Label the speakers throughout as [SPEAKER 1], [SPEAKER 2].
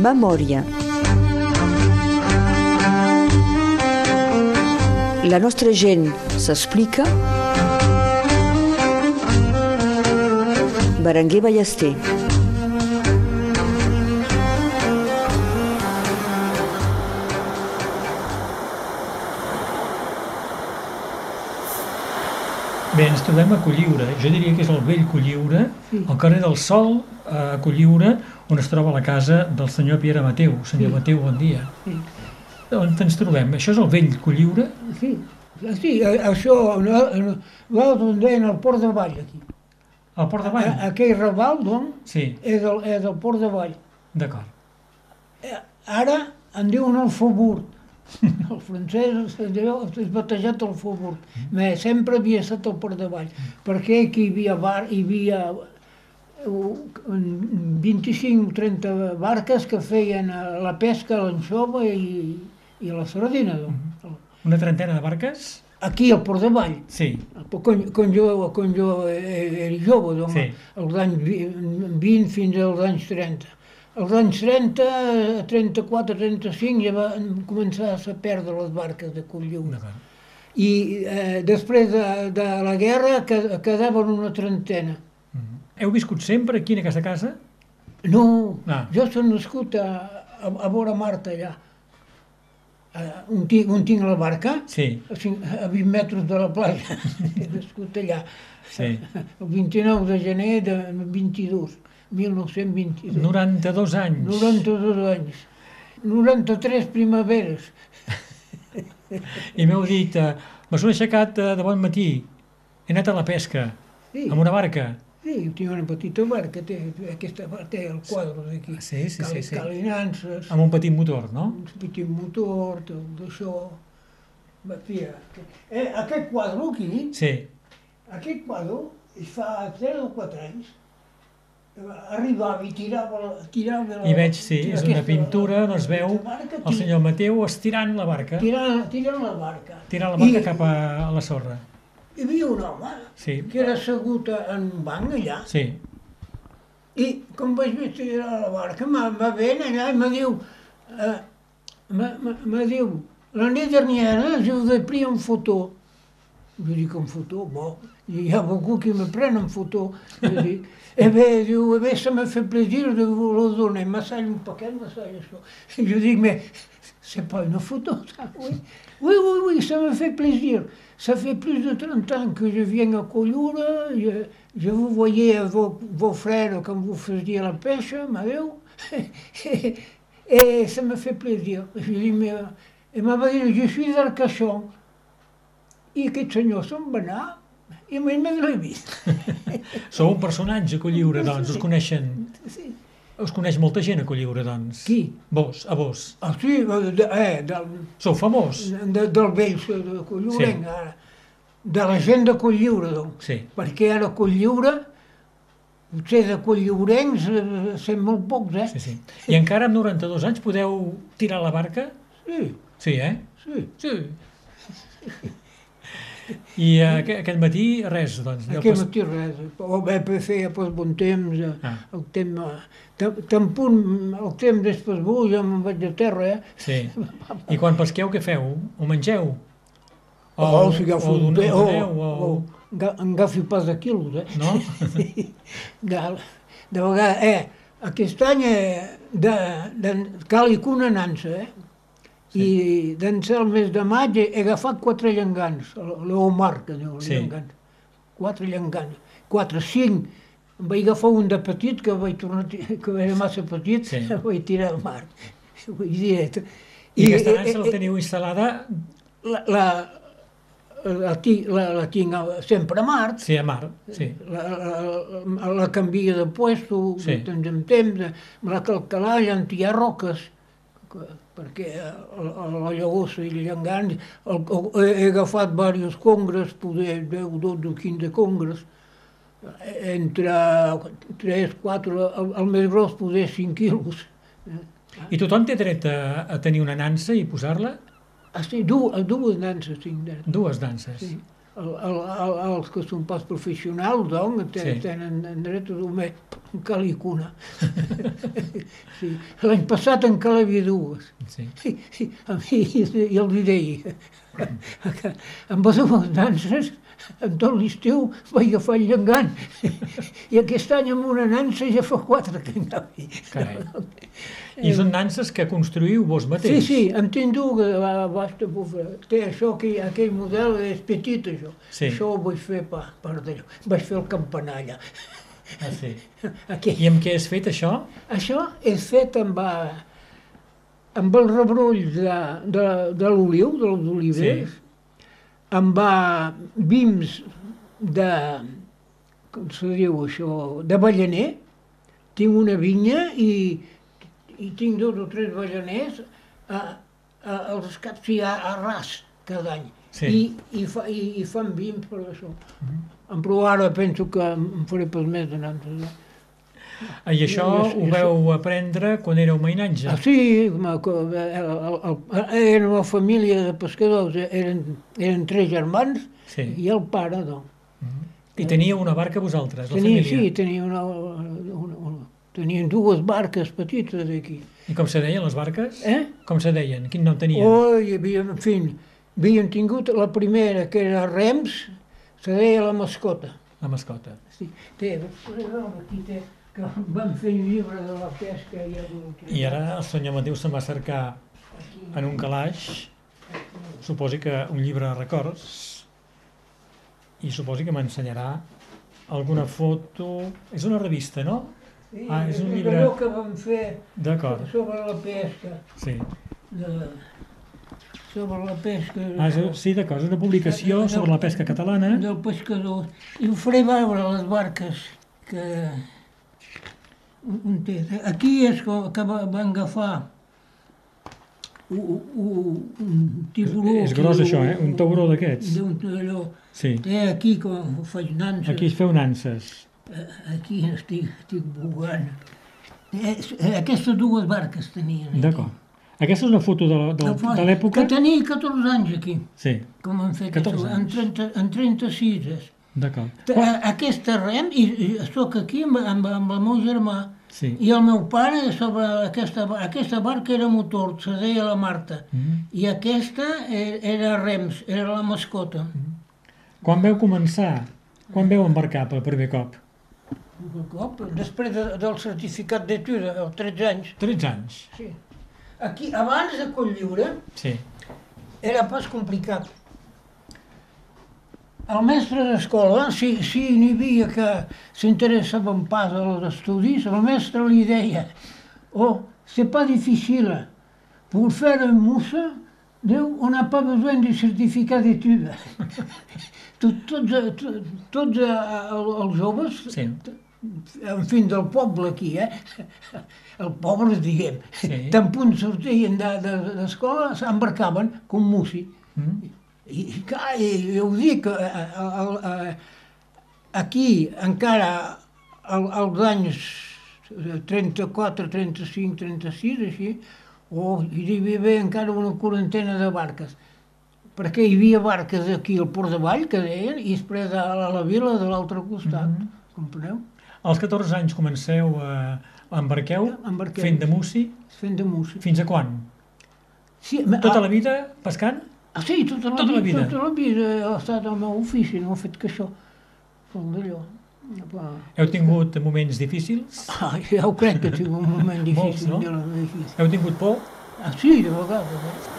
[SPEAKER 1] Memòria. La nostra gent s'explica. Berenguer Ballester.
[SPEAKER 2] Bé, ens trobem a Colliure. Jo diria que és el vell Colliure, al carrer del Sol, a Colliure, on es troba la casa del senyor Pierre Mateu. Senyor
[SPEAKER 3] Sí.
[SPEAKER 2] Mateu, bon dia.
[SPEAKER 3] Sí.
[SPEAKER 2] On ens trobem? Això és el vell Colliure?
[SPEAKER 3] Sí, sí això, no- nosaltres en deien el Port de Vall, aquí.
[SPEAKER 2] Al Port de Vall?
[SPEAKER 3] A- Aquell raval, doncs,
[SPEAKER 2] Sí,
[SPEAKER 3] és el, és el Port de Vall.
[SPEAKER 2] d'acord.
[SPEAKER 3] Eh, Ara en diuen el Faubourg. El francès és batejat el Faubourg. Però sempre havia estat el Port de Vall, perquè aquí hi havia, bar, hi havia 25 o 30 barques que feien eh, la pesca, l'anxova i, i la sardina. Doncs.
[SPEAKER 2] Una trentena de barques?
[SPEAKER 3] Aquí al Port de Vall.
[SPEAKER 2] Sí,
[SPEAKER 3] Quan, quan, jo, quan jo era jove, doncs,
[SPEAKER 2] Sí.
[SPEAKER 3] als anys vi- 20 fins als anys 30. Als anys 30, 34, 35 ja van començar a perdre les barques de
[SPEAKER 2] d'acord.
[SPEAKER 3] I eh, després de, de la guerra que- quedaven una trentena.
[SPEAKER 2] Heu viscut sempre aquí en aquesta casa?
[SPEAKER 3] No,
[SPEAKER 2] Ah.
[SPEAKER 3] jo soc nascut a, a, a Vora Marta, allà. A, on, tinc, on tinc la barca,
[SPEAKER 2] Sí,
[SPEAKER 3] a, cinc, a 20 metres de la platja. He nascut allà.
[SPEAKER 2] sí.
[SPEAKER 3] El 29 de gener de 22, 1922.
[SPEAKER 2] 92 anys.
[SPEAKER 3] 92 anys. 93 primaveres.
[SPEAKER 2] I m'heu dit, eh, me sono aixecat eh, de bon matí, he anat a la pesca,
[SPEAKER 3] Sí,
[SPEAKER 2] amb una barca.
[SPEAKER 3] Sí, tinc una petita barca, té, aquesta barca té el quadre d'aquí.
[SPEAKER 2] Sí, sí, sí, sí.
[SPEAKER 3] Calinances,
[SPEAKER 2] Amb un petit motor, no?
[SPEAKER 3] un petit motor, tot d'això. Va, Fia, eh, aquest quadre aquí,
[SPEAKER 2] Sí,
[SPEAKER 3] aquest quadre, es fa 3 o 4 anys, arribava i tirava, tirava la,
[SPEAKER 2] i veig, sí, és una pintura on es veu
[SPEAKER 3] barca,
[SPEAKER 2] el senyor Mateu estirant la barca,
[SPEAKER 3] Tirant, tirant la barca.
[SPEAKER 2] tirant la barca
[SPEAKER 3] I-
[SPEAKER 2] cap a la sorra.
[SPEAKER 3] Hi havia un home
[SPEAKER 2] Sí,
[SPEAKER 3] que era assegut en un banc allà
[SPEAKER 2] sí,
[SPEAKER 3] i com vaig veure tirar la barca, me, me ven allà i me diu, eh, me, diu, l'année dernière, je vous ai pris en photo. Jo dic, en photo? Bon, hi ha beaucoup qui me prennent en photo. Jo dic, eh bé, diu, eh bé, ça me fait plaisir de vous le donner. M'assall un paquet, m'assall això. Jo dic, mais c'est pas une photo, ça, oui. Oui, oui, oui, ça me fait plaisir. Ça fait plus de 30 ans que je viens à Collioure. Je, je vous voyais vos, vos frères quand vous faisiez la pêche, m'adeu. Et, et ça me fait plaisir. Je dis, mais... Et m'a dit, je suis d'Arcachon. I aquest senyor se'n va anar i mai més l'he vist.
[SPEAKER 2] Sou un personatge a Colliure, doncs, us coneixen,
[SPEAKER 3] Sí.
[SPEAKER 2] Us coneix molta gent a Colliure, doncs.
[SPEAKER 3] Qui?
[SPEAKER 2] Vos, a vos.
[SPEAKER 3] Ah, sí, de, eh, del,
[SPEAKER 2] Sou famós?
[SPEAKER 3] de, del vell de Colliurenc,
[SPEAKER 2] Sí.
[SPEAKER 3] ara. De la gent de Colliure, doncs.
[SPEAKER 2] Sí.
[SPEAKER 3] Perquè ara Colliure, potser de Colliurencs, eh, sent molt pocs, eh?
[SPEAKER 2] Sí, sí. I encara amb 92 anys podeu tirar la barca?
[SPEAKER 3] Sí,
[SPEAKER 2] Sí, eh?
[SPEAKER 3] sí.
[SPEAKER 2] Sí. I eh, aqu- aquest matí, res, doncs. aneu
[SPEAKER 3] Aquest
[SPEAKER 2] pas-
[SPEAKER 3] matí res. O bé per fer pas bon temps, eh,
[SPEAKER 2] Ah.
[SPEAKER 3] el temps... Tan, tan punt, el temps és pas bo, jo me'n vaig a terra, eh?
[SPEAKER 2] Sí. I quan pesqueu, què feu? Ho mengeu?
[SPEAKER 3] O, o si agafo
[SPEAKER 2] o,
[SPEAKER 3] pe... O,
[SPEAKER 2] o,
[SPEAKER 3] o, en agafi pas de quilos, eh?
[SPEAKER 2] No?
[SPEAKER 3] De, de vegades, eh, aquest any eh, de, de, cal i que una nansa, eh? I d'ençà el mes de maig he, agafat quatre llengans, l'Omar, que diu,
[SPEAKER 2] Sí.
[SPEAKER 3] llengans. Quatre llengans, quatre, cinc. Em vaig agafar un de petit, que vaig tornar, que era massa petit,
[SPEAKER 2] Sí.
[SPEAKER 3] el vaig tirar al mar. Vull dir, eh,
[SPEAKER 2] I aquesta
[SPEAKER 3] eh,
[SPEAKER 2] nansa
[SPEAKER 3] eh,
[SPEAKER 2] la teniu instal·lada,
[SPEAKER 3] la, la, la, la, la tinc sempre a mar,
[SPEAKER 2] sí, a mar, sí.
[SPEAKER 3] la, la, la canvia de puesto
[SPEAKER 2] Sí.
[SPEAKER 3] de temps en temps, eh, me la calcalà i ha roques, que, perquè a la llagossa i el llangan el, el, he agafat diversos congres, poder 10, 12, 15 congres, entre 3, 4, el, el més gros poder 5 quilos.
[SPEAKER 2] I tothom té dret a, a tenir una nansa i posar-la?
[SPEAKER 3] Ah, sí, dues, dues nanses tinc. dret.
[SPEAKER 2] Dues nanses.
[SPEAKER 3] Sí. El, el, el, els que són pas professionals, doncs, te,
[SPEAKER 2] Sí.
[SPEAKER 3] sí. tenen en dret a dormir en calicuna. sí. L'any passat en calhavia dues.
[SPEAKER 2] Sí.
[SPEAKER 3] I, i, a mi, i els hi deia amb les dues nanses en tot l'estiu vaig agafar el llengant i aquest any amb una nansa ja fa quatre que.
[SPEAKER 2] Carai. I són nanses que construïu vos
[SPEAKER 3] Sí,
[SPEAKER 2] mateix?
[SPEAKER 3] sí, en tinc dues, va- basta, bufa. té això, aquell, aquell model és petit, això.
[SPEAKER 2] Sí.
[SPEAKER 3] Això ho vaig fer per, per d'allò. Vaig fer el campanar allà.
[SPEAKER 2] Ah, sí.
[SPEAKER 3] Aquell.
[SPEAKER 2] I amb què és fet això?
[SPEAKER 3] Això és fet amb, eh, amb el rebrull de, de, de l'oliu, de les oliveres, amb eh, vims de, com se diu això, d'avellaner, tinc una vinya i, i tinc dos o tres avellaners, a, a, els caps hi ha a ras cada any.
[SPEAKER 2] Sí.
[SPEAKER 3] I, i, fa, i, i fan vims per això. Mm Però ara penso que em faré pas més de nantes. Eh?
[SPEAKER 2] I això
[SPEAKER 3] Jo- jo-
[SPEAKER 2] ho veu aprendre quan éreu mainatge?
[SPEAKER 3] Ah, sí, el, era una família de pescadors, eren, eren tres germans
[SPEAKER 2] Sí.
[SPEAKER 3] i el pare, doncs.
[SPEAKER 2] I teníeu una barca vosaltres, la
[SPEAKER 3] Tenia,
[SPEAKER 2] família?
[SPEAKER 3] sí, tenia una, una, una, tenien dues barques petites aquí.
[SPEAKER 2] I com se deien les barques?
[SPEAKER 3] Eh?
[SPEAKER 2] Com se deien? Quin nom tenien?
[SPEAKER 3] Oh, hi havia, en fi, havien tingut la primera, que era Rems, se deia la mascota.
[SPEAKER 2] La mascota.
[SPEAKER 3] Sí, té, aquí té, que van fer un llibre de la pesca i el...
[SPEAKER 2] I ara el senyor Mateu se'n va cercar
[SPEAKER 3] Aquí,
[SPEAKER 2] en un calaix, suposi que un llibre de records, i suposi que m'ensenyarà alguna foto... És una revista, no?
[SPEAKER 3] Sí,
[SPEAKER 2] Ah, és un
[SPEAKER 3] és
[SPEAKER 2] llibre-
[SPEAKER 3] allò que vam fer sobre la pesca.
[SPEAKER 2] sí.
[SPEAKER 3] De, sobre la pesca.
[SPEAKER 2] Ah, és- sí, d'acord, és una publicació sobre la pesca catalana.
[SPEAKER 3] Del pescador. I ho faré veure les barques que... Un té. Aquí és que, que va- van agafar un, un, tiburó.
[SPEAKER 2] És gros
[SPEAKER 3] que-
[SPEAKER 2] això, eh? Un tauró d'aquests.
[SPEAKER 3] D'un allò.
[SPEAKER 2] Sí.
[SPEAKER 3] Té aquí com ho faig nanses.
[SPEAKER 2] Aquí es feu nanses.
[SPEAKER 3] Eh, Aquí estic, estic bugant. Eh, eh, Aquestes dues barques tenien. aquí.
[SPEAKER 2] D'acord. Aquesta és una foto de de, de l'època?
[SPEAKER 3] Que tenia 14 anys aquí,
[SPEAKER 2] Sí,
[SPEAKER 3] com han fet
[SPEAKER 2] 14
[SPEAKER 3] això, en,
[SPEAKER 2] anys.
[SPEAKER 3] 30, en 36. és.
[SPEAKER 2] D'acord.
[SPEAKER 3] Aquesta rem, i, i soc aquí amb, amb, amb el meu germà,
[SPEAKER 2] Sí.
[SPEAKER 3] i el meu pare sobre aquesta, aquesta barca era motor, se deia la Marta,
[SPEAKER 2] Mm.
[SPEAKER 3] i aquesta e- era rems, era la mascota.
[SPEAKER 2] Quan veu començar? Quan veu embarcar per primer cop?
[SPEAKER 3] Un cop, després de, del certificat d'etuda, als 13 anys.
[SPEAKER 2] 13 anys.
[SPEAKER 3] Sí. Aquí, abans de Cotlliure,
[SPEAKER 2] Sí.
[SPEAKER 3] era pas complicat. El mestre d'escola, si, si n'hi havia que s'interessaven pas als estudis, el mestre li deia «Oh, c'est pas difficile. Pour faire une mousse, Diu, on n'a pas besoin de certificat d'études. Tot, tots, eh, to- tots eh, el- els joves,
[SPEAKER 2] Sí.
[SPEAKER 3] en fi, del poble aquí, eh? El poble, diguem,
[SPEAKER 2] Sí.
[SPEAKER 3] tan punt sortien de- de- d'escola, s'embarcaven com músic.
[SPEAKER 2] Mm.
[SPEAKER 3] I clar, i, jo ho dic, eh, eh, eh, aquí encara al, als anys 34, 35, 36, així, o hi haver encara una quarantena de barques, perquè hi havia barques aquí al Port de Vall, que deien, i després a la, a la vila de l'altre costat,
[SPEAKER 2] Mhm.
[SPEAKER 3] compreneu?
[SPEAKER 2] Als 14 anys comenceu a... embarqueu
[SPEAKER 3] Embarquem.
[SPEAKER 2] fent de mussi.
[SPEAKER 3] Fent de música.
[SPEAKER 2] Fins a quan?
[SPEAKER 3] Sí,
[SPEAKER 2] Tota la vida pescant?
[SPEAKER 3] Ah, sí, tota la,
[SPEAKER 2] Tota la vida.
[SPEAKER 3] Tota la vida he estat al meu ofici, no he fet que això. Com d'allò. Va.
[SPEAKER 2] Heu tingut moments difícils?
[SPEAKER 3] Ah, ja ho crec que tinc un moment
[SPEAKER 2] Molts,
[SPEAKER 3] difícil.
[SPEAKER 2] no?
[SPEAKER 3] de la difícil.
[SPEAKER 2] Heu tingut por?
[SPEAKER 3] Ah, sí, de vegades. Eh?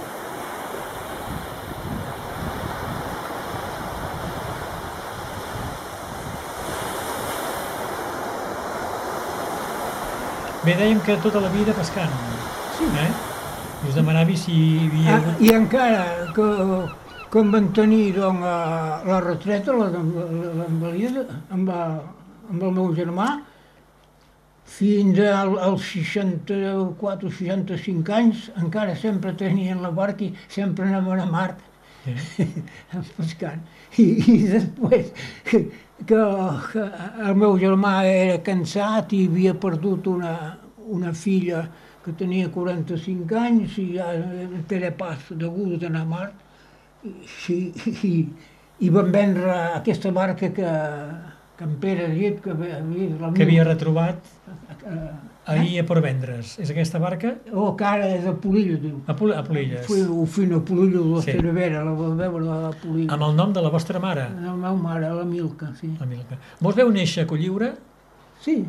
[SPEAKER 2] Bé, dèiem que tota la vida pescant.
[SPEAKER 3] Sí.
[SPEAKER 2] Eh? Us demanava si hi havia...
[SPEAKER 3] Ah, I encara que, que em van tenir doncs, la retreta, la- la- amb, amb el meu germà, fins al, als 64 o 65 anys, encara sempre tenien la barca i sempre anaven a mar
[SPEAKER 2] Sí.
[SPEAKER 3] pescant. I, i després que, que el meu germà era cansat i havia perdut una, una filla que tenia 45 anys i ja era pas degut d'anar a mar. I, i, i van vendre aquesta barca que, que en Pere ha dit que havia, la
[SPEAKER 2] Que havia retrobat
[SPEAKER 3] eh,
[SPEAKER 2] ahir per vendre's. És aquesta barca?
[SPEAKER 3] o que ara és a Polillo, diu.
[SPEAKER 2] A, Pol a Polilles.
[SPEAKER 3] Fui, ho fui a Polillo de la
[SPEAKER 2] Sí.
[SPEAKER 3] Cervera, la va veure a Polillo.
[SPEAKER 2] Amb el nom de la vostra mare,
[SPEAKER 3] La meva mare, la Milka, sí.
[SPEAKER 2] la Milka. Vos veu néixer a Colliure?
[SPEAKER 3] Sí,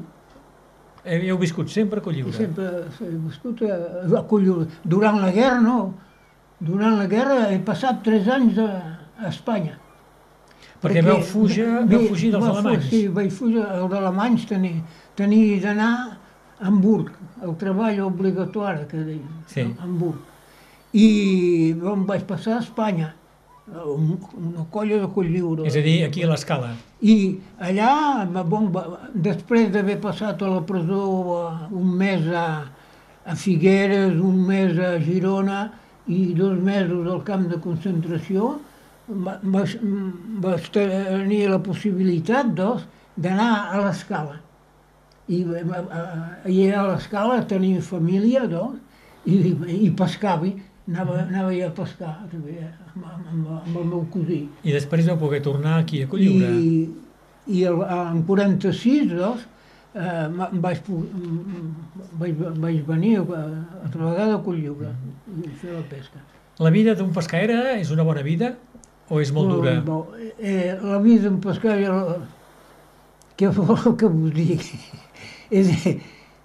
[SPEAKER 2] Heu heu viscut sempre a Colliure?
[SPEAKER 3] sempre he viscut a, a Colliure. Durant la guerra, no. Durant la guerra he passat tres anys a, a Espanya.
[SPEAKER 2] Perquè veu fugir, veu fugir dels alemanys.
[SPEAKER 3] Sí, vaig fugir dels alemanys, tenia, tenia d'anar a Hamburg, el treball obligatori que deien,
[SPEAKER 2] Sí.
[SPEAKER 3] a Hamburg. I em vaig passar a Espanya, a una colla de Colliure.
[SPEAKER 2] És a dir, aquí a l'escala.
[SPEAKER 3] I allà, bon, després d'haver passat a la presó eh, un mes a, a Figueres, un mes a Girona i dos mesos al camp de concentració, va- vaig, vaig tenir la possibilitat doncs, d'anar a l'escala. I, va- va- i a l'escala tenia família doncs, i, i pescava, anava, anava a pescar també, amb, amb, amb el meu cosí.
[SPEAKER 2] I després vau poder tornar aquí a Colliure.
[SPEAKER 3] I, i el, en 46, doncs, eh, vaig, vaig, vaig venir a, altra vegada a Colliure i fer la pesca.
[SPEAKER 2] La vida d'un pescaire és una bona vida o és molt dura?
[SPEAKER 3] Bo, eh, la vida d'un pescador, la- què vol que vos digui? és,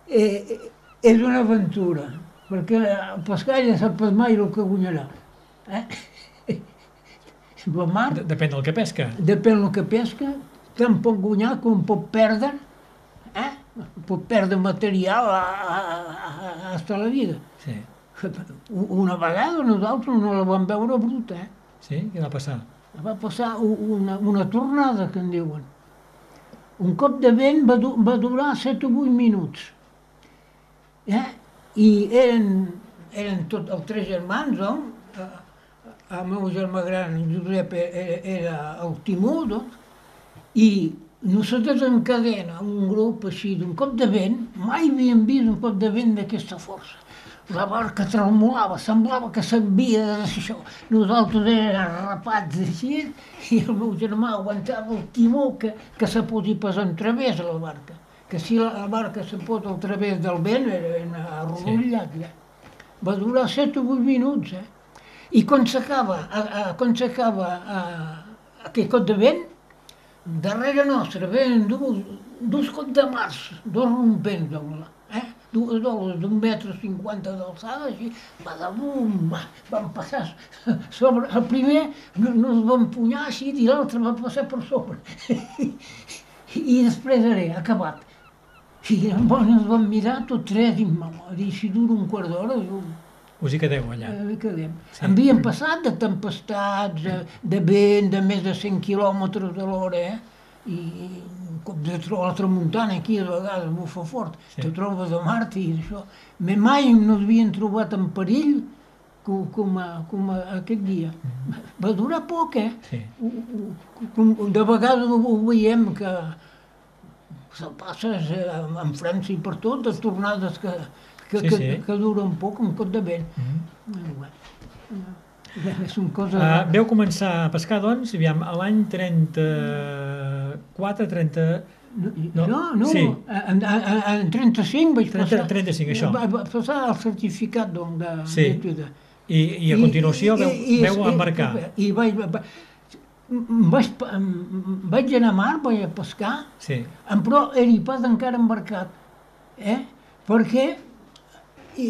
[SPEAKER 3] eh, és una aventura, perquè el pescaire sap pas mai el que guanyarà. Eh? La mar
[SPEAKER 2] De- Depèn del que pesca.
[SPEAKER 3] depèn del que pesca, tant pot guanyar com pot perdre, eh? pot perdre material a, a, a, a, a la vida.
[SPEAKER 2] Sí.
[SPEAKER 3] Una vegada nosaltres no la vam veure bruta, eh?
[SPEAKER 2] Sí? Què va passar?
[SPEAKER 3] va passar una, una tornada, que en diuen. Un cop de vent va, du va durar 7 o 8 minuts. Eh? I eren, eren tots els tres germans, eh, el meu germà gran, en Josep, era, era el timó, doncs, i no se desencadena un grup així d'un cop de vent, mai havíem vist un cop de vent d'aquesta força. La barca tremolava, semblava que s'havia de això. Nosaltres érem rapats així i el meu germà aguantava el timó que, que se posi pas en través a la barca. Que si la, barca se posa al través del vent era arrodillat ja. Va durar 7 o 8 minuts, eh? I quan s'acaba, quan s'acaba aquest cop de vent, darrere nostre venen dos, dos cops de març, dos rompents d'ola, eh? d'un metre cinquanta d'alçada, així, va de bum, va, van passar sobre, el primer no, no es va empunyar així i l'altre va passar per sobre. I després era acabat. I llavors ens vam mirar tots tres i dir, si dura un quart d'hora, diu,
[SPEAKER 2] Us hi quedeu allà.
[SPEAKER 3] eh, quedem.
[SPEAKER 2] Sí.
[SPEAKER 3] Sí. Havien passat de tempestats, de, de vent, de més de 100 quilòmetres a l'hora, eh? I un cop de tro la tramuntana aquí a vegades bufa fort,
[SPEAKER 2] Sí.
[SPEAKER 3] sí. te trobes de Mart i això. Mai no s'havien trobat en perill com, com, a, com a, aquest dia. Va durar poc, eh?
[SPEAKER 2] Sí.
[SPEAKER 3] De vegades ho veiem que se'l passes eh, en França i per tot, de tornades que, que,
[SPEAKER 2] Sí,
[SPEAKER 3] que,
[SPEAKER 2] sí.
[SPEAKER 3] que duren poc, un cop de vent.
[SPEAKER 2] Mm.
[SPEAKER 3] Eh, bueno, eh, són coses...
[SPEAKER 2] Uh, veu començar a pescar, doncs, aviam, a l'any 34, 30...
[SPEAKER 3] no,
[SPEAKER 2] no,
[SPEAKER 3] no,
[SPEAKER 2] sí.
[SPEAKER 3] en, en, en 35 vaig
[SPEAKER 2] 30,
[SPEAKER 3] passar...
[SPEAKER 2] 35, això.
[SPEAKER 3] Va, va passar el certificat doncs, de
[SPEAKER 2] Sí.
[SPEAKER 3] d'études.
[SPEAKER 2] I, I a continuació veu, veu
[SPEAKER 3] i-
[SPEAKER 2] embarcar.
[SPEAKER 3] I, vaig, va, vaig, vaig anar a mar, vaig a pescar,
[SPEAKER 2] Sí,
[SPEAKER 3] em però era pas encara embarcat, eh? perquè i,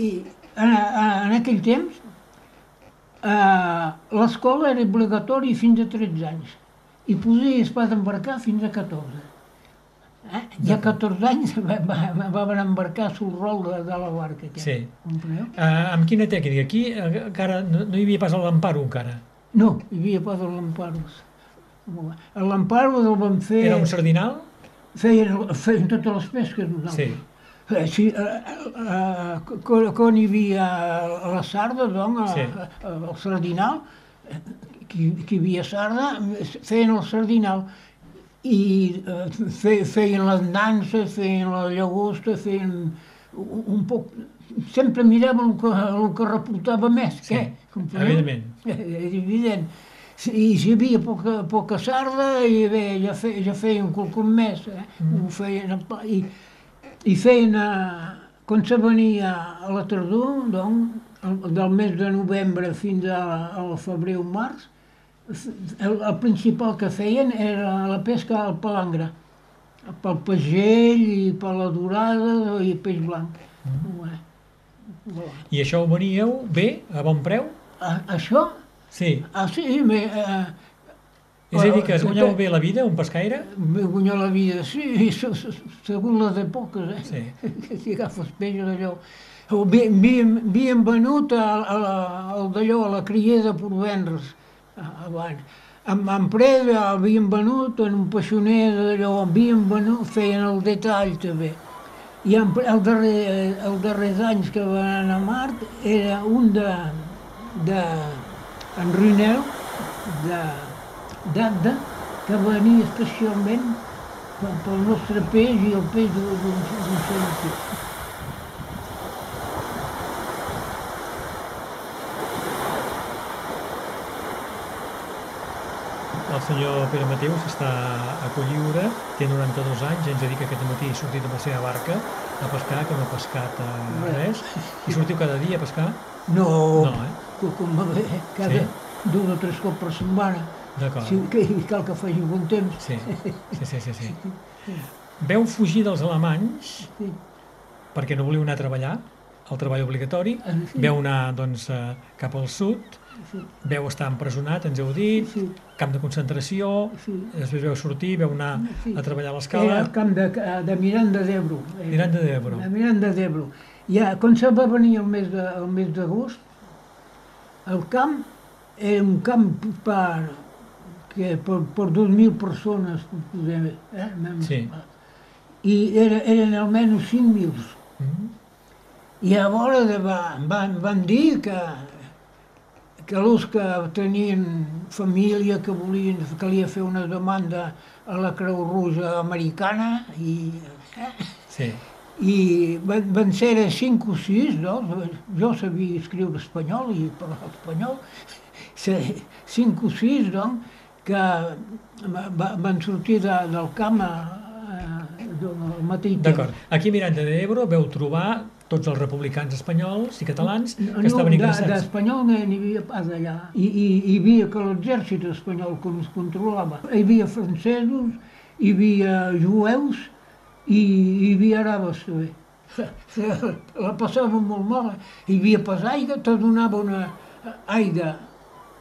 [SPEAKER 3] en, en aquell temps eh, l'escola era obligatori fins a 13 anys i podies pas embarcar fins a 14. Eh? I a 14 anys va, va, embarcar sul rol de, de la barca. Aquesta.
[SPEAKER 2] Sí.
[SPEAKER 3] Compreneu?
[SPEAKER 2] Uh, amb quina tècnica? Aquí eh, encara no, no hi havia pas l'emparo encara.
[SPEAKER 3] No, hi havia pas els lamparos. El lamparo el vam fer...
[SPEAKER 2] Era un sardinal?
[SPEAKER 3] Feien, feien totes les pesques nosaltres.
[SPEAKER 2] Sí.
[SPEAKER 3] Eh, Sí, eh, eh, quan, quan hi havia la sarda, doncs,
[SPEAKER 2] Sí.
[SPEAKER 3] el sardinal, eh, qui, qui havia sarda, feien el sardinal i eh, fe, feien les nanses, feien la llagosta, feien un, un poc... Sempre miraven el que, el que reportava més,
[SPEAKER 2] Sí,
[SPEAKER 3] què? Compreneu?
[SPEAKER 2] evidentment.
[SPEAKER 3] És evident. I si hi havia poca, poca sarda, i bé, ja, fe, ja feien qualcom més, eh? Mm. Ho feien, i, i feien, eh, quan se venia a la tardor, doncs, el, del mes de novembre fins a, al febrer o març, el, el principal que feien era la pesca al palangre, pel pagell i per la dorada i peix blanc. Mm. Bé.
[SPEAKER 2] I això ho veníeu bé, a bon preu?
[SPEAKER 3] A, això?
[SPEAKER 2] Sí.
[SPEAKER 3] Ah, sí, me, eh,
[SPEAKER 2] És a dir, que es
[SPEAKER 3] Eh,
[SPEAKER 2] guanyeu bé la vida, un pescaire?
[SPEAKER 3] me guanyar la vida, sí, se- se- segons les èpoques, eh?
[SPEAKER 2] Sí.
[SPEAKER 3] que si agafes peix d'allò. Havíem, venut a, a la, al d'allò, a la criera per vendre's a- abans. En, en preda havíem venut en un peixoner d'allò, havíem venut, feien el detall també. I el darrer, els darrers anys que van anar a Mart era un de, de en Rineu, de d'Agda, que venia especialment pel, nostre peix i el peix d'un d'un centre.
[SPEAKER 2] El senyor Pere Mateus està a Colliure, té 92 anys, ens que aquest matí ha sortit amb la seva barca a pescar, que no ha pescat eh, res. I sortiu cada dia a pescar?
[SPEAKER 3] No,
[SPEAKER 2] No, eh?
[SPEAKER 3] com va bé, cada sí? dos o tres cops per setmana.
[SPEAKER 2] D'acord.
[SPEAKER 3] Sí, que cal que faci bon temps.
[SPEAKER 2] Sí, sí, sí, sí, sí. Veu fugir dels alemanys
[SPEAKER 3] Sí.
[SPEAKER 2] perquè no volíeu anar a treballar, el treball obligatori,
[SPEAKER 3] Ah, sí.
[SPEAKER 2] veu anar doncs, eh, cap al sud,
[SPEAKER 3] Sí,
[SPEAKER 2] veu estar empresonat, ens heu dit,
[SPEAKER 3] sí,
[SPEAKER 2] camp de concentració,
[SPEAKER 3] sí.
[SPEAKER 2] després veu sortir, veu anar
[SPEAKER 3] Sí.
[SPEAKER 2] a treballar a
[SPEAKER 3] Era
[SPEAKER 2] l'escala,
[SPEAKER 3] el camp de, de Miranda d'Ebro. Era-
[SPEAKER 2] Miranda d'Ebro.
[SPEAKER 3] De Miranda d'Ebro. Ja, quan se va venir el mes de- el mes d'agost, el camp era un camp per, que, per, per 2.000 persones, eh?
[SPEAKER 2] Sí.
[SPEAKER 3] I era, eren almenys 5.000.
[SPEAKER 2] Mm.
[SPEAKER 3] I llavors de- va, van, van dir que, que els que tenien família, que volien, que calia fer una demanda a la Creu Roja americana i, eh?
[SPEAKER 2] Sí,
[SPEAKER 3] i van, van ser cinc o sis, no? jo sabia escriure espanyol i parlar espanyol, cinc o sis, doncs, que va, van sortir de, del camp a, a, al temps.
[SPEAKER 2] d'acord. Aquí a Miranda d'Ebro veu trobar tots els republicans espanyols i catalans que
[SPEAKER 3] No,
[SPEAKER 2] estaven ingressats.
[SPEAKER 3] D'espanyol no n'hi havia pas allà. I, i, hi havia que l'exèrcit espanyol que ens controlava. Hi havia francesos, hi havia jueus i hi havia arabes també. La passàvem molt mal. Hi havia pas aigua, te donava una aigua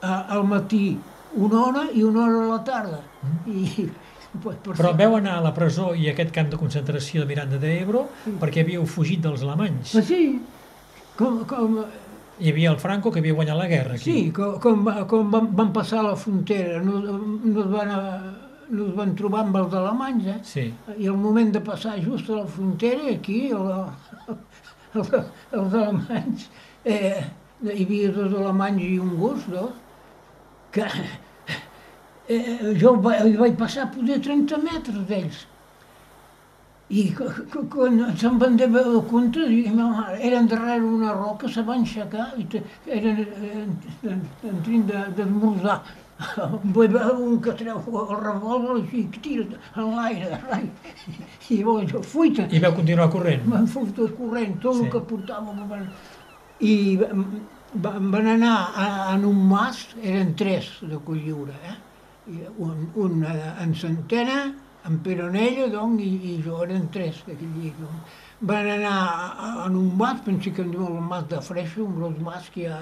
[SPEAKER 3] a, al matí una hora i una hora a la tarda. I, pues, per
[SPEAKER 2] Però veu anar a la presó i a aquest camp de concentració de Miranda d'Ebro perquè havíeu fugit dels alemanys.
[SPEAKER 3] Pues sí, com, com,
[SPEAKER 2] Hi havia el Franco que havia guanyat la guerra aquí.
[SPEAKER 3] Sí, com, com, com van, van passar la frontera, no, no, es van, a- no es van trobar amb els alemanys, eh?
[SPEAKER 2] Sí.
[SPEAKER 3] I al moment de passar just a la frontera, aquí, el, el, els alemanys, eh, hi havia dos alemanys i un gos, dos, que eh, jo va- hi vaig passar potser 30 metres d'ells. I quan se'n van de veure compte, eren darrere una roca, se van aixecar i eren eh, en, de- d'esmorzar. Vull veure un que treu el revòlver i tira en l'aire, rai. I llavors jo fuita,
[SPEAKER 2] I veu continuar corrent.
[SPEAKER 3] van furtar corrent, tot
[SPEAKER 2] Sí.
[SPEAKER 3] el que Van... I van, van anar a, en un mas, eren tres de Colliure, eh? Un, un eh, en Centena, en Peronella, doncs, i, i jo, eren tres aquell dia. Doncs. Van anar en un mas, penso que en diuen el mas de Freixo, un gros mas que hi ha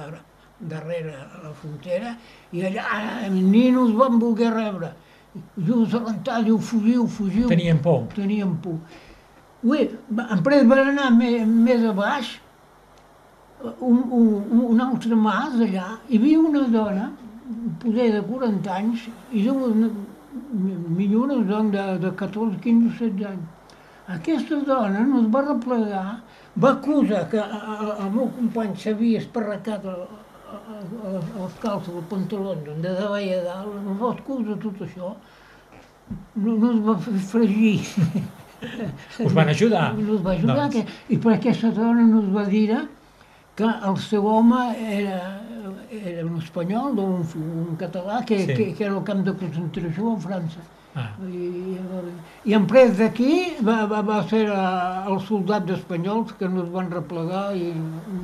[SPEAKER 3] darrere a la frontera, i allà eh, els ninos van voler rebre. Just a rentar, diu, fugiu, fugiu.
[SPEAKER 2] Tenien por.
[SPEAKER 3] Teníem por. Ui, després van anar més, més a baix, un, un, un altre mas allà, hi havia una dona, poder de 40 anys, i dues millores doncs, de, de 14, 15, 16 anys. Aquesta dona no es va replegar, va acusar que el meu company s'havia esparracat el, el, el, els calços, els pantalons, de davall a dalt, no va acusar tot això, no, no es va fregir.
[SPEAKER 2] Us van ajudar.
[SPEAKER 3] No es va ajudar,
[SPEAKER 2] Doncs.
[SPEAKER 3] que, i per aquesta dona no es va dir que el seu home era, era un espanyol o un, un català que,
[SPEAKER 2] Sí.
[SPEAKER 3] que, que era al camp de concentració a França.
[SPEAKER 2] Ah,
[SPEAKER 3] I, i en pres d'aquí va, va, va ser a, els soldats espanyols que no es van replegar. i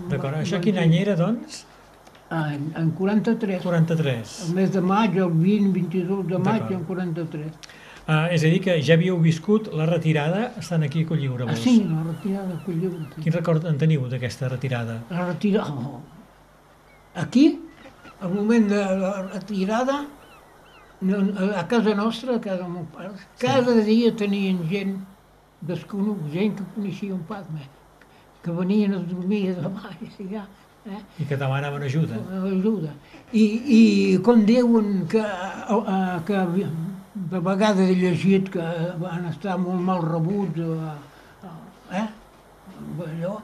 [SPEAKER 2] d'acord. Això quin any era, doncs?
[SPEAKER 3] Ah, En, en 43.
[SPEAKER 2] 43.
[SPEAKER 3] El mes de maig, el 20, 22 de maig, en 43.
[SPEAKER 2] Ah, és a dir, que ja havíeu viscut la retirada estant aquí a Colliure,
[SPEAKER 3] Ah,
[SPEAKER 2] vos.
[SPEAKER 3] sí, la retirada, collons. sí.
[SPEAKER 2] Quin record en teniu d'aquesta retirada?
[SPEAKER 3] La retirada... Oh. Aquí, al moment de la retirada, a casa nostra, a casa del meu pare, cada dia tenien gent desconeguda, gent que coneixien pas més, que venien a dormir de baix, ja, eh?
[SPEAKER 2] I que demanaven ajuda.
[SPEAKER 3] ajuda. I, i com diuen que, que de vegades he llegit que van estar molt mal rebuts, eh? allò,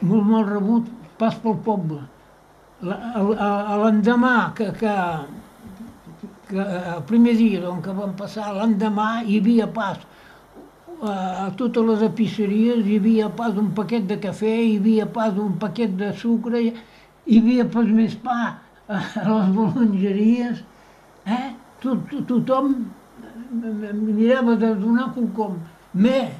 [SPEAKER 3] molt mal rebut pas pel poble. L'endemà que, que, que el primer dia doncs, que van passar, l'endemà hi havia pas a totes les epiceries hi havia pas un paquet de cafè, hi havia pas un paquet de sucre, hi havia pas més pa a les bolangeries, eh? Tot, tot, tothom mirava de donar quelcom. Me,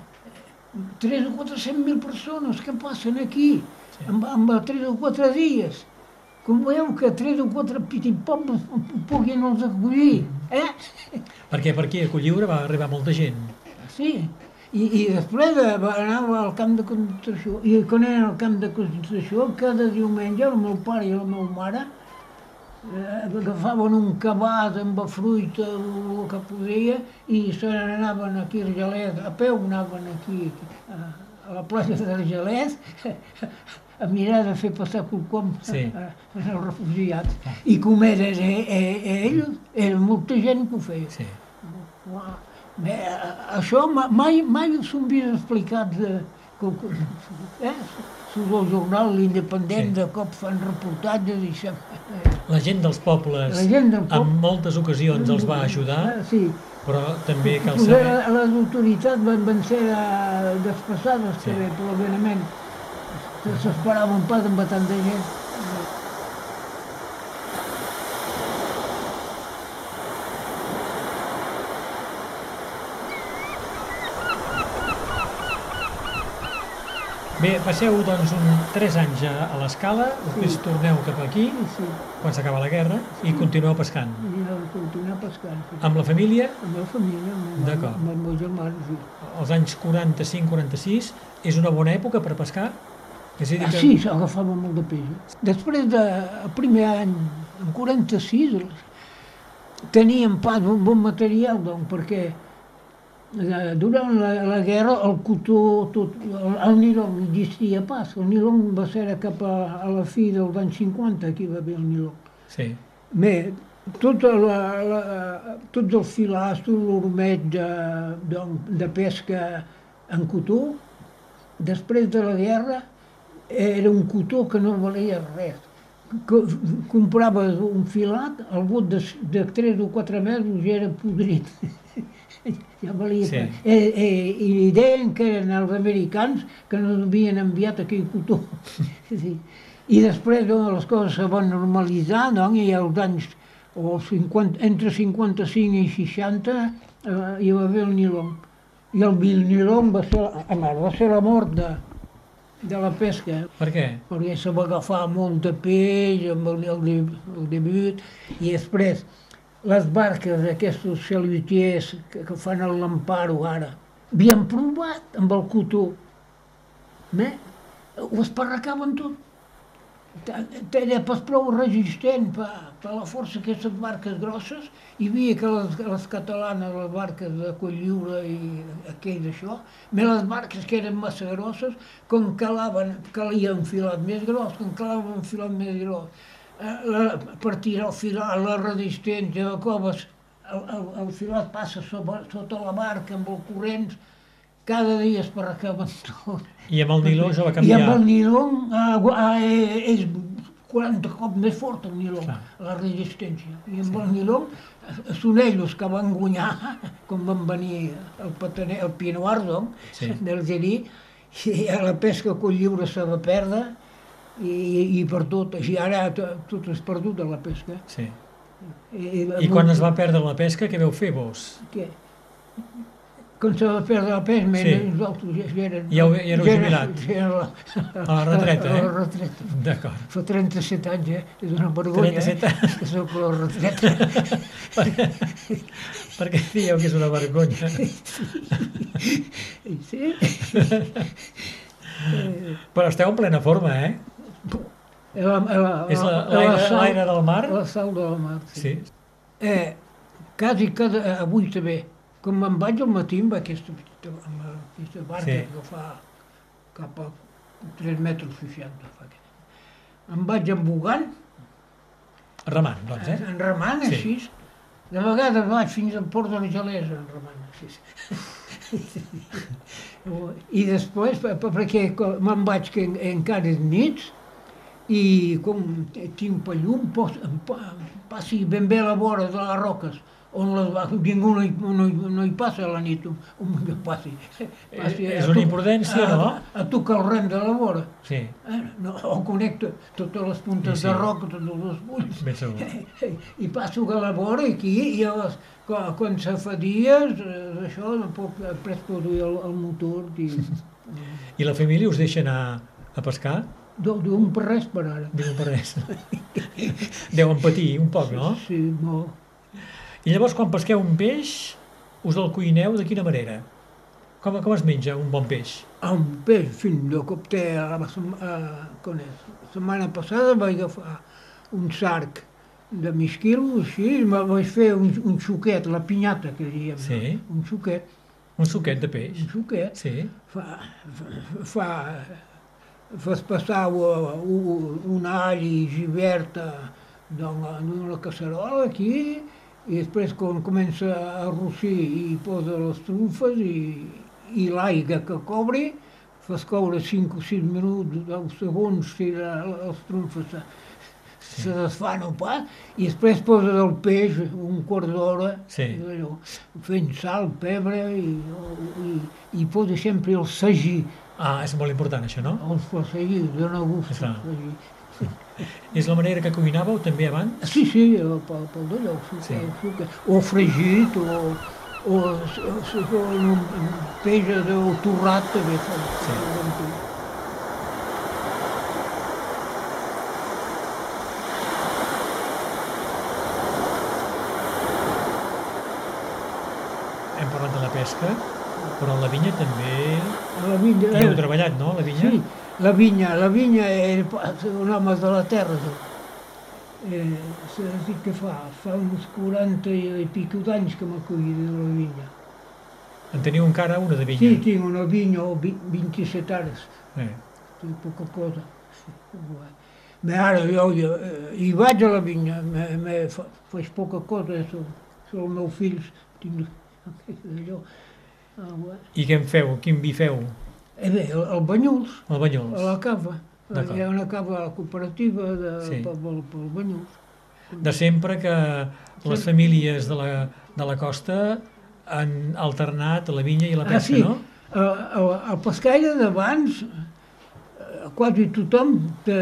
[SPEAKER 3] 3 o 400 mil persones que passen aquí, amb, amb 3 o 4 dies. Com veieu que 3 o 4 petits pobles puguin els acollir, eh?
[SPEAKER 2] Perquè per aquí a Colliure va arribar molta gent.
[SPEAKER 3] Sí, i, i després de, va anar al camp de concentració. I quan era al camp de concentració, cada diumenge el meu pare i la meva mare eh, agafaven un cabàs amb fruita, el que podia, i se n'anaven aquí a Argelès, a peu anaven aquí a, a la plaça d'Argelès, a mirar de fer passar quelcom
[SPEAKER 2] Sí.
[SPEAKER 3] a, als refugiats. I com era, era, era ell, era molta gent que ho feia.
[SPEAKER 2] Sí.
[SPEAKER 3] Bé, això ma- mai, mai s'ho havia explicat de, eh? surt al jornal l'Independent,
[SPEAKER 2] Sí.
[SPEAKER 3] de cop fan reportatges i això.
[SPEAKER 2] La gent dels pobles
[SPEAKER 3] La gent del
[SPEAKER 2] en
[SPEAKER 3] poble...
[SPEAKER 2] moltes ocasions els va ajudar,
[SPEAKER 3] Ah, Sí,
[SPEAKER 2] però també cal saber...
[SPEAKER 3] les autoritats van, van ser eh, despassades
[SPEAKER 2] Sí.
[SPEAKER 3] també, probablement. S'esperaven pas amb tanta gent.
[SPEAKER 2] Bé, passeu doncs un 3 anys a, l'escala, després
[SPEAKER 3] Sí.
[SPEAKER 2] torneu cap aquí,
[SPEAKER 3] Sí, sí,
[SPEAKER 2] quan s'acaba la guerra, i continueu pescant.
[SPEAKER 3] i a continuar pescant. Sí.
[SPEAKER 2] Amb la família,
[SPEAKER 3] Amb la família, amb,
[SPEAKER 2] D'acord.
[SPEAKER 3] amb el meu germà, sí.
[SPEAKER 2] als anys 45-46, és una bona època per pescar? És a dir que...
[SPEAKER 3] sí, s'agafava molt de peix. eh? Després del primer any, en 46, teníem pas un bon material, doncs, perquè eh, durant la, la guerra el cotó, tot, el, el nilon existia pas. El nilon va ser cap a, a la fi dels anys 50 que hi va haver el nilon.
[SPEAKER 2] Sí,
[SPEAKER 3] Bé, tota la, la, tots els filars, tot l'ormeig de, de, de pesca en cotó, després de la guerra, era un cotó que no valia res. Que, compraves un filat, al bot de, de 3 o 4 mesos ja era podrit. ja valia
[SPEAKER 2] Sí.
[SPEAKER 3] res. Eh, eh, I deien que eren els americans que no havien enviat aquell cotó. sí. I després doncs, les coses se van normalitzar, doncs, i als anys o als 50, entre 55 i 60 eh, hi va haver el nilon. I el nilon va ser, home, va ser la mort de, de la pesca,
[SPEAKER 2] per què?
[SPEAKER 3] perquè se va agafar molt de peix amb el, el, el debut, i després les barques, aquests salutiers que, que fan el lamparo ara, havien provat amb el cotó, Bé, ho esparracaven tot. Era pas prou resistent per, per la força d'aquestes barques grosses. Hi havia que les, les catalanes, les barques de Colliure i aquells això, més les barques que eren massa grosses, com calaven, calia un filat més gros, com calaven un filat més gros. Eh, La, per tirar el filat, la resistència de coves, el, el, el filat passa sobre, sota la barca amb el corrent, cada dia es parracaven tot.
[SPEAKER 2] I amb el niló això va
[SPEAKER 3] I
[SPEAKER 2] canviar.
[SPEAKER 3] amb el nilon ah, ah, eh, és 40 cops més fort el nilon,
[SPEAKER 2] Clar.
[SPEAKER 3] la resistència. I amb el nilon eh, són ells que van guanyar, com van venir el, pataner, el Pinoardo
[SPEAKER 2] Sí.
[SPEAKER 3] del Gerí, i a la pesca con lliure se va perdre, I, i, i per tot, així ara to- tot és perdut a la pesca.
[SPEAKER 2] Sí.
[SPEAKER 3] I,
[SPEAKER 2] I quan es va perdre la pesca, què veu fer vos?
[SPEAKER 3] Què? Quan se va perdre la pesca,
[SPEAKER 2] Sí.
[SPEAKER 3] sí. nosaltres ja, érem...
[SPEAKER 2] Ja ho- ja éreu jubilat.
[SPEAKER 3] Ja era la,
[SPEAKER 2] A la retreta,
[SPEAKER 3] a
[SPEAKER 2] eh?
[SPEAKER 3] la retreta.
[SPEAKER 2] D'acord.
[SPEAKER 3] Fa 37 anys, eh? És una vergonya,
[SPEAKER 2] 37
[SPEAKER 3] eh?
[SPEAKER 2] anys.
[SPEAKER 3] Que soc a la retreta.
[SPEAKER 2] Per què dieu que és una vergonya?
[SPEAKER 3] Sí? Eh,
[SPEAKER 2] Però esteu en plena forma, eh?
[SPEAKER 3] la, la,
[SPEAKER 2] És la-
[SPEAKER 3] la
[SPEAKER 2] l'aire
[SPEAKER 3] sal-
[SPEAKER 2] l'aire del mar?
[SPEAKER 3] La sal de la mar, sí.
[SPEAKER 2] Sí.
[SPEAKER 3] Eh, quasi cada, eh, avui també, quan me'n vaig al matí amb aquesta, amb aquesta barca
[SPEAKER 2] Sí.
[SPEAKER 3] que fa cap a 3 metres 60, fa que. Em vaig embogant,
[SPEAKER 2] Remant, doncs, eh?
[SPEAKER 3] en remant
[SPEAKER 2] Sí.
[SPEAKER 3] així. De vegades vaig fins al port de la Gelesa en remant així. I després, per- per- perquè me'n vaig que en- encara és nits, i com tinc per llum, passi ben bé la vora de les roques, on les va, ningú no hi, no, hi- no hi passa a la nit, on, on que passi. passi
[SPEAKER 2] Eh, és
[SPEAKER 3] a
[SPEAKER 2] una imprudència,
[SPEAKER 3] a,
[SPEAKER 2] no?
[SPEAKER 3] A, a tocar el rem de la vora.
[SPEAKER 2] Sí,
[SPEAKER 3] Eh? No, o connecta totes les puntes
[SPEAKER 2] Sí, sí.
[SPEAKER 3] de roca, tots els fulls.
[SPEAKER 2] ben segur.
[SPEAKER 3] I passo a la vora aquí i llavors, quan, quan se fa dies, eh, això, no puc després produir el, el motor i...
[SPEAKER 2] I la família us deixa anar a pescar?
[SPEAKER 3] No, un per res per ara.
[SPEAKER 2] Diu per res. Deuen patir un poc, no?
[SPEAKER 3] Sí, molt.
[SPEAKER 2] I llavors, quan pesqueu un peix, us el cuineu de quina manera? Com, com es menja un bon peix?
[SPEAKER 3] Un peix, fins de copter, a la sema- a, la setmana passada vaig agafar un sarc de mig quilo, així, me vaig fer un, un xuquet, la pinyata, que diem.
[SPEAKER 2] Sí.
[SPEAKER 3] Un xuquet,
[SPEAKER 2] Un suquet de peix?
[SPEAKER 3] un xuquet.
[SPEAKER 2] Sí.
[SPEAKER 3] fa, fa, fas passar u- u- una all i giberta en una casserola aquí i després quan comença a rossir i posa les trufes i, i l'aigua que cobri fas coure 5 o 6 minuts, 10 segons si la, les trufes se, se desfan o pas, i després poses el peix un quart d'hora,
[SPEAKER 2] Sí.
[SPEAKER 3] fent sal, pebre, i, i, i posa sempre el sagí,
[SPEAKER 2] Ah, és molt important això, no?
[SPEAKER 3] el, sagí, dona gust
[SPEAKER 2] Està.
[SPEAKER 3] el sagí.
[SPEAKER 2] És la manera que cuinàveu també abans?
[SPEAKER 3] Sí, sí, el, pel, pel d'allò, sí, o fregit, o, o, o, o, o un, un peix de torrat també.
[SPEAKER 2] Sí. Hem parlat de la pesca, però la vinya també...
[SPEAKER 3] La vinya,
[SPEAKER 2] Hi heu treballat, no, la vinya?
[SPEAKER 3] Sí, la vinya, la vinya era un home de la terra. Eh, s'ha dit que fa, fa uns 40 i pico d'anys que m'acolli de la vinya.
[SPEAKER 2] En teniu encara una de vinya?
[SPEAKER 3] Sí, tinc una vinya o vi- 27 hores,
[SPEAKER 2] Eh.
[SPEAKER 3] tinc poca cosa. Ma ara jo, jo eh, hi vaig a la vinya, me, me fa, faig poca cosa, eh, són, són els meus fills, tinc allò. Ah.
[SPEAKER 2] I què en feu? Quin vi feu?
[SPEAKER 3] Eh bé, el, el Banyuls,
[SPEAKER 2] El
[SPEAKER 3] a
[SPEAKER 2] Banyols.
[SPEAKER 3] la cava. Hi ha una cava cooperativa de,
[SPEAKER 2] Sí.
[SPEAKER 3] pel, pel, Banyuls.
[SPEAKER 2] De sempre que les famílies de la, de la costa han alternat la vinya i la
[SPEAKER 3] Ah,
[SPEAKER 2] pesca,
[SPEAKER 3] sí.
[SPEAKER 2] no?
[SPEAKER 3] El, el, el pescaire d'abans, eh, quasi tothom te,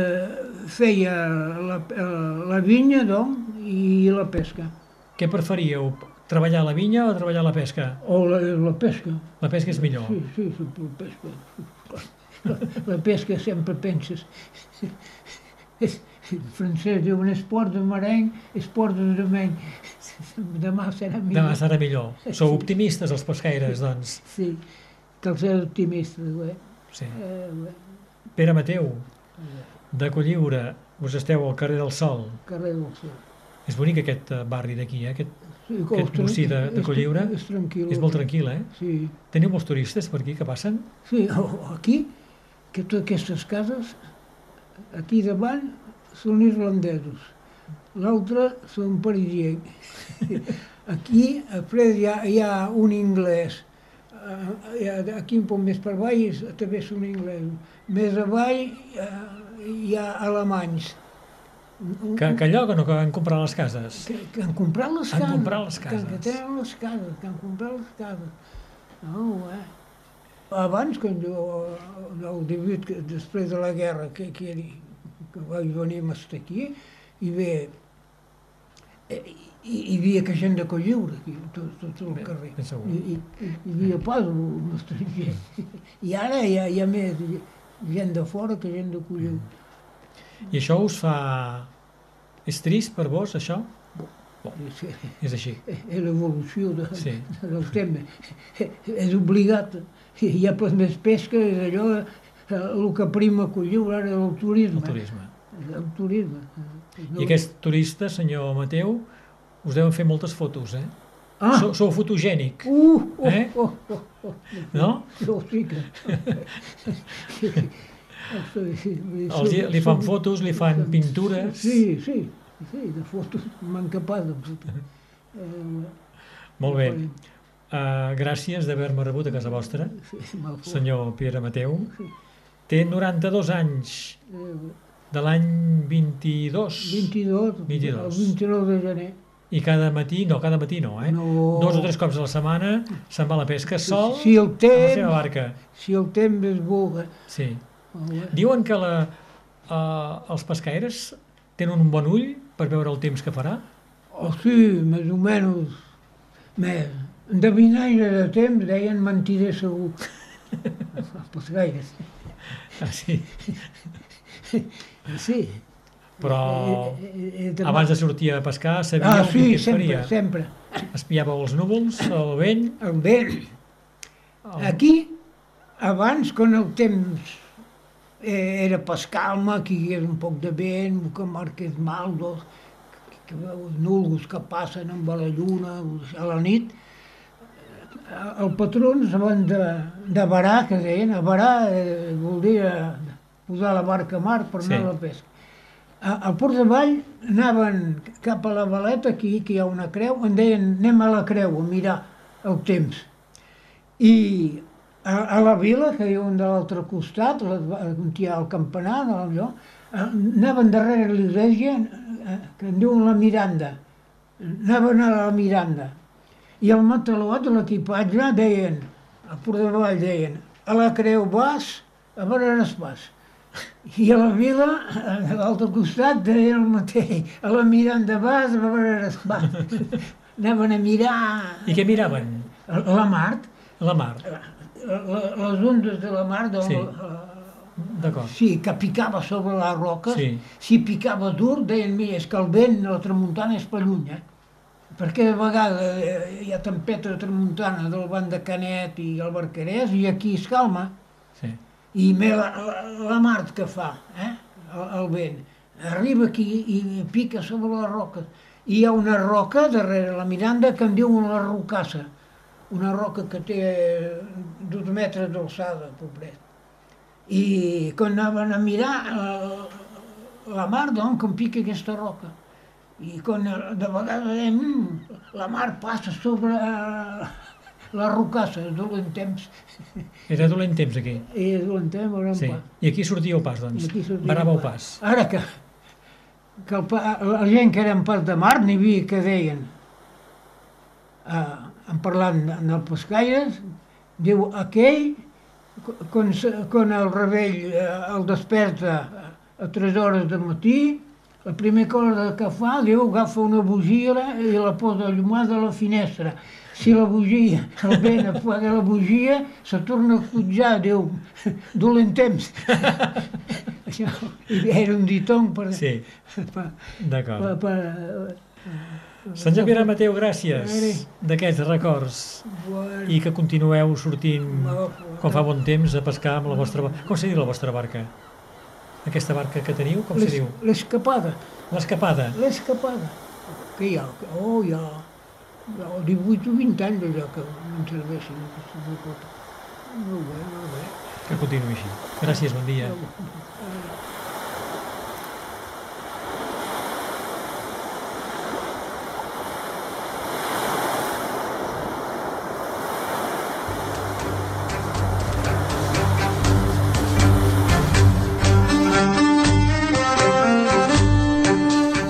[SPEAKER 3] feia la, eh, la vinya doncs, i la pesca.
[SPEAKER 2] Què preferíeu? Treballar la vinya o treballar la pesca?
[SPEAKER 3] O la, la pesca.
[SPEAKER 2] La pesca és millor.
[SPEAKER 3] Sí, sí, sí, la pesca. La, la pesca sempre penses. El francès diu un esport de mereny, esport de demeny. Demà serà millor.
[SPEAKER 2] Demà serà millor. Sou optimistes, els pescaires, doncs.
[SPEAKER 3] Sí, cal ser optimista, eh?
[SPEAKER 2] Sí.
[SPEAKER 3] Eh, bé,
[SPEAKER 2] Pere Mateu, de Colliure, us esteu al carrer del Sol.
[SPEAKER 3] carrer del Sol.
[SPEAKER 2] És bonic aquest eh, barri d'aquí, eh? Aquest,
[SPEAKER 3] Sí,
[SPEAKER 2] Aquest
[SPEAKER 3] és
[SPEAKER 2] bocí de- de
[SPEAKER 3] és-
[SPEAKER 2] Cotlliure
[SPEAKER 3] És tranquil.
[SPEAKER 2] és molt tranquil, eh?
[SPEAKER 3] Sí,
[SPEAKER 2] Teniu molts turistes per aquí que passen?
[SPEAKER 3] sí, aquí, que totes aquestes cases, aquí davant, són irlandesos. L'altre són parisiencs. Aquí, a Fred, hi ha, hi ha un anglès. Eh, ha- Aquí un poc més per avall és, també són inglesos. Més avall eh, hi ha alemanys.
[SPEAKER 2] Que, que allò que no que han comprat les cases.
[SPEAKER 3] que, que han comprat les
[SPEAKER 2] Han
[SPEAKER 3] cases.
[SPEAKER 2] comprat les
[SPEAKER 3] Que, que
[SPEAKER 2] cases.
[SPEAKER 3] tenen les cases, que han comprat les cases. No, eh? Abans, quan jo, el 18, que després de la guerra, que, que que vaig venir estar aquí, i bé, eh, hi, hi havia que gent de Colliure aquí, tot, tot el
[SPEAKER 2] Ben-
[SPEAKER 3] carrer.
[SPEAKER 2] ben segur.
[SPEAKER 3] I, i, hi havia pas un estranger. I ara hi ha, hi ha més gent de fora que gent de Colliure.
[SPEAKER 2] I això us fa... És trist per vos, això?
[SPEAKER 3] Sí.
[SPEAKER 2] És així.
[SPEAKER 3] És l'evolució de,
[SPEAKER 2] Sí.
[SPEAKER 3] del tema. És obligat. Hi ha més pesca, és allò, eh, el que prima a Colliure ara el turisme.
[SPEAKER 2] El turisme.
[SPEAKER 3] El turisme.
[SPEAKER 2] I aquests turistes, senyor Mateu, us deuen fer moltes fotos, eh?
[SPEAKER 3] Ah!
[SPEAKER 2] Sou, sou fotogènic,
[SPEAKER 3] Uh, oh,
[SPEAKER 2] Eh?
[SPEAKER 3] oh, oh, oh.
[SPEAKER 2] no?
[SPEAKER 3] Jo sí que...
[SPEAKER 2] Els, li- li fan fotos, li fan pintures...
[SPEAKER 3] Sí, sí, sí, de fotos m'han capat fotos. Eh,
[SPEAKER 2] Molt bé. Uh, gràcies d'haver-me rebut a casa vostra,
[SPEAKER 3] sí,
[SPEAKER 2] senyor Pere Mateu. Té 92 anys,
[SPEAKER 3] Eh,
[SPEAKER 2] de l'any 22.
[SPEAKER 3] 22,
[SPEAKER 2] 22.
[SPEAKER 3] el 29 de gener.
[SPEAKER 2] I cada matí, no, cada matí no, eh?
[SPEAKER 3] No.
[SPEAKER 2] Dos o tres cops a la setmana se'n va a la pesca sol
[SPEAKER 3] Si el
[SPEAKER 2] amb la seva
[SPEAKER 3] temps,
[SPEAKER 2] barca.
[SPEAKER 3] si el temps és bo, eh?
[SPEAKER 2] Sí.
[SPEAKER 3] Bé.
[SPEAKER 2] Diuen que la, uh, els pescaires tenen un bon ull per veure el temps que farà.
[SPEAKER 3] Oh, sí, més o menys. Més. Endevinaire de temps deien mentider segur. Pues gaire.
[SPEAKER 2] Ah, sí.
[SPEAKER 3] Sí.
[SPEAKER 2] Però
[SPEAKER 3] Eh, eh,
[SPEAKER 2] abans de sortir a pescar sabíeu
[SPEAKER 3] Ah, sí,
[SPEAKER 2] què
[SPEAKER 3] sempre,
[SPEAKER 2] faria.
[SPEAKER 3] sempre.
[SPEAKER 2] Espiàveu els núvols, el vent...
[SPEAKER 3] El vent.
[SPEAKER 2] El...
[SPEAKER 3] Aquí, abans, quan el temps era pas calma, que hi hagués un poc de vent, que marqués mal, dos, que, que veus núvols que passen amb la lluna a la nit, eh, el patrons abans de, de varar, que deien, a varar eh, vol dir eh, posar la barca a mar per anar
[SPEAKER 2] Sí.
[SPEAKER 3] a la pesca. A- Al Port de Vall anaven cap a la Valeta, aquí que hi ha una creu, en deien anem a la creu a mirar el temps. I a, a la vila, que hi ha un de l'altre costat, la, on hi ha el campanar, allò, eh, anaven darrere l'església, eh, que en diuen la Miranda. Anaven a la Miranda. I el matalot de l'equipatge deien, a Port de Vall deien, a la creu vas, a on vas. I a la vila, a l'altre costat, deien el mateix, a la Miranda vas, a veure on vas. Anaven a mirar
[SPEAKER 2] I què miraven?
[SPEAKER 3] la mar,
[SPEAKER 2] La mar.
[SPEAKER 3] Les ondes de la mar, de,
[SPEAKER 2] Sí. D'acord.
[SPEAKER 3] sí, que picava sobre les roques,
[SPEAKER 2] Sí.
[SPEAKER 3] si picava dur, deien, mira, és que el vent de la tramuntana és per lluny, eh? perquè de vegades eh, hi ha tempesta de tramuntana del banc de Canet i el Barcarès i aquí es calma,
[SPEAKER 2] Sí.
[SPEAKER 3] i me la, la, la mar que fa, eh? el, el vent, arriba aquí i pica sobre les roques. I hi ha una roca darrere la Miranda que en diuen la Rocassa, una roca que té dos metres d'alçada, pobret. I quan anaven a mirar eh, la mar, doncs, com pica aquesta roca. I quan eh, de vegades deien, mm, la mar passa sobre eh, la rocassa, és dolent temps.
[SPEAKER 2] Era dolent temps aquí.
[SPEAKER 3] És dolent temps, veurem
[SPEAKER 2] Sí.
[SPEAKER 3] pas.
[SPEAKER 2] I aquí sortíeu pas, doncs.
[SPEAKER 3] I aquí sortíem
[SPEAKER 2] Varàveu
[SPEAKER 3] pas.
[SPEAKER 2] pas.
[SPEAKER 3] Ara que, que el, pa- la gent que era en pas de mar n'hi havia que deien, eh, en parlant amb els pescaires, diu aquell, quan, quan el rebell eh, el desperta a 3 hores de matí, la primera cosa que fa, diu, agafa una bugia i la posa allumada a la finestra. Si la bugia, el vent apaga la bugia, se torna a pujar, diu, dolent temps. Això era un ditong per...
[SPEAKER 2] Sí,
[SPEAKER 3] per, per,
[SPEAKER 2] d'acord.
[SPEAKER 3] per,
[SPEAKER 2] Sant Pere Mateu, gràcies d'aquests records
[SPEAKER 3] bueno,
[SPEAKER 2] i que continueu sortint quan fa bon temps a pescar amb la vostra barca. Com se diu la vostra barca? Aquesta barca que teniu, com se diu?
[SPEAKER 3] L'escapada,
[SPEAKER 2] L'escapada.
[SPEAKER 3] l'escapada. Que hi ha? Oh, hi ha, hi ha 18 o 20 anys allò que em serveixin. Molt bé, molt bé.
[SPEAKER 2] Que continuï així. Gràcies, bon dia.